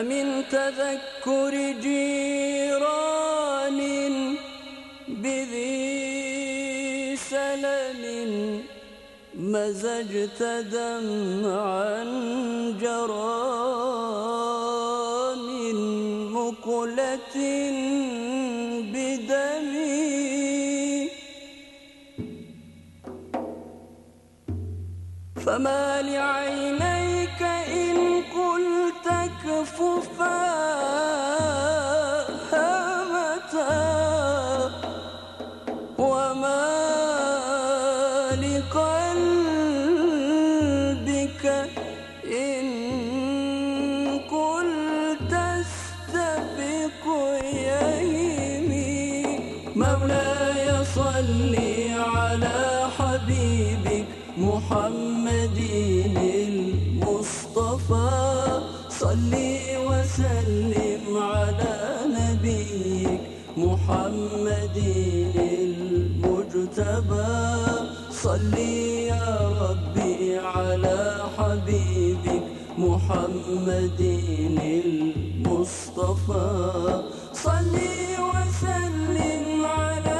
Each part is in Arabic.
أمن تذكر جيران بذي سلم مزجت دمعا جران مقلة بدم فما لعيني فأمتى وما لقلبك إن قلت استبقي مولاي صلِّ على حبيبك محمد المصطفى صلي وسلم على نبيك محمد المجتبى. صلي يا ربي على حبيبك محمد المصطفى. صلي وسلم على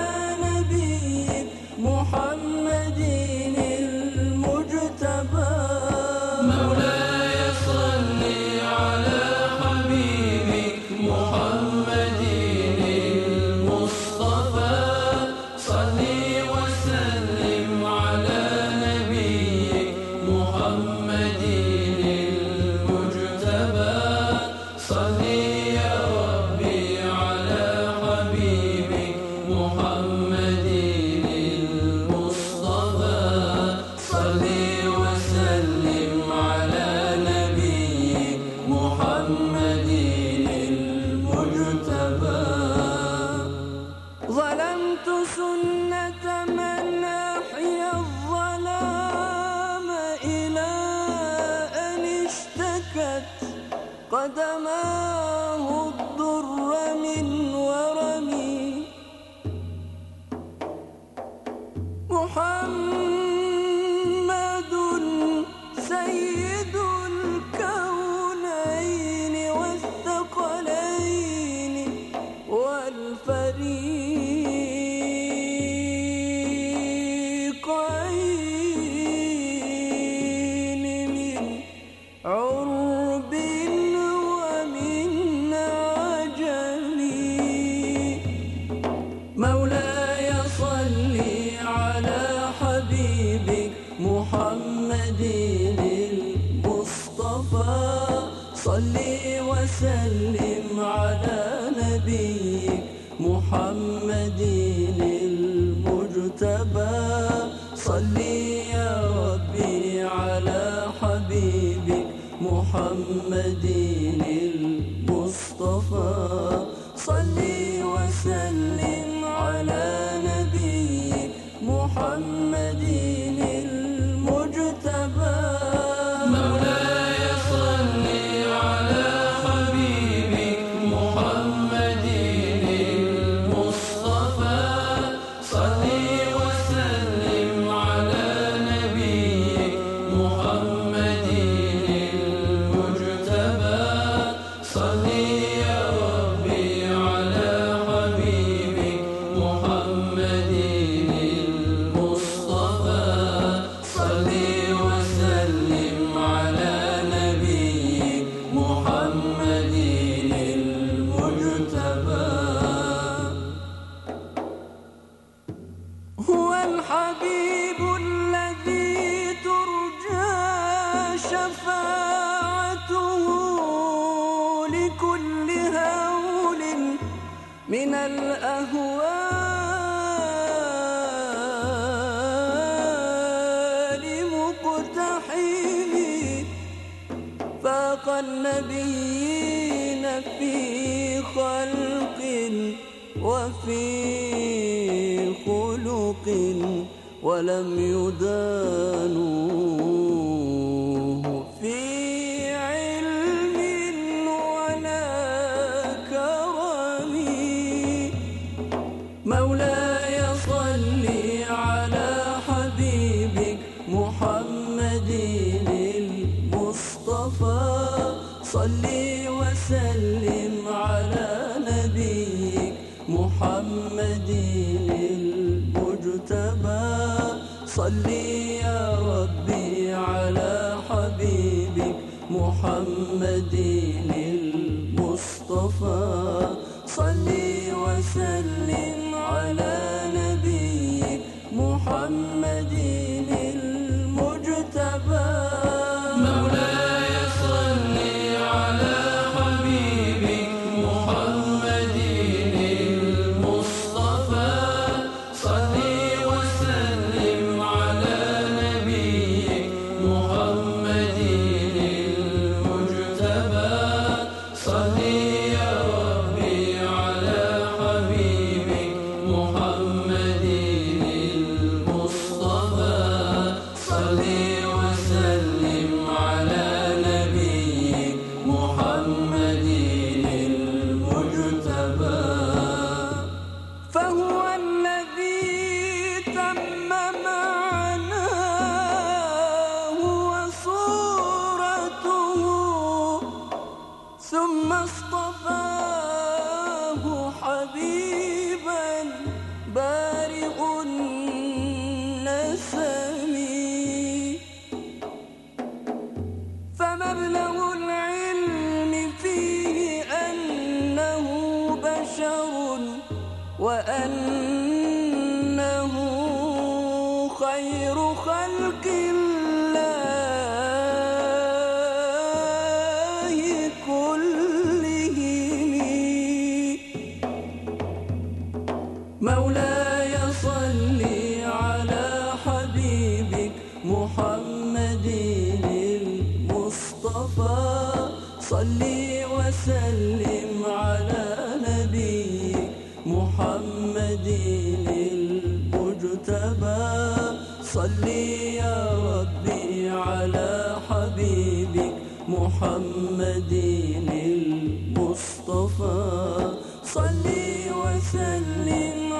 صلي والنبيين في خلق وفي خلق ولم يدار صلي وسلم على نبيك محمد المجتبى. صلي يا ربي على حبيبك محمد المصطفى. صلي وسلم على نبيك محمد أصطفاه حبيبا بارئ النسم. فمبلغ العلم فيه أنه بشر وأنه خير خلق. صل يا ربي على حبيبك محمد المصطفى. صل وسلم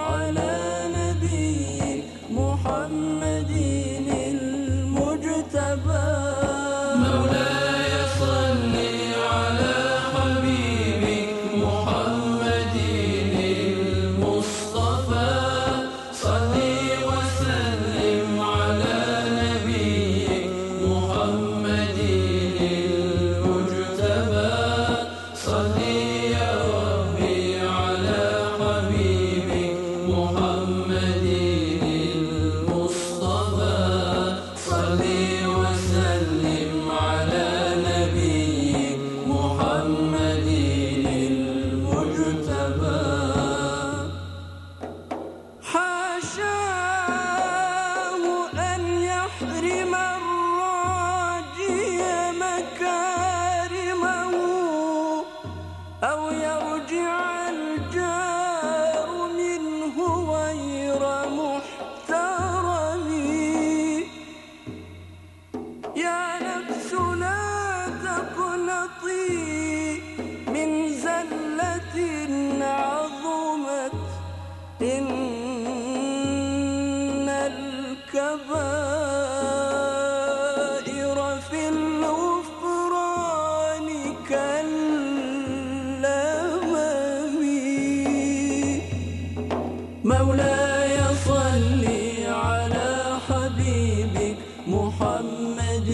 مولاي صل على حبيبك محمد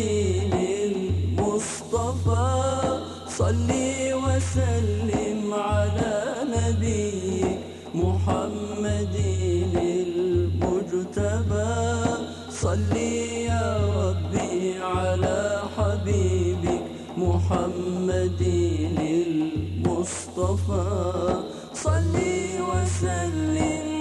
المصطفى. صل وسلم على نبيك محمد المجتبى. صل يا ربي على حبيبك محمد المصطفى. صل وسلم